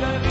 Don't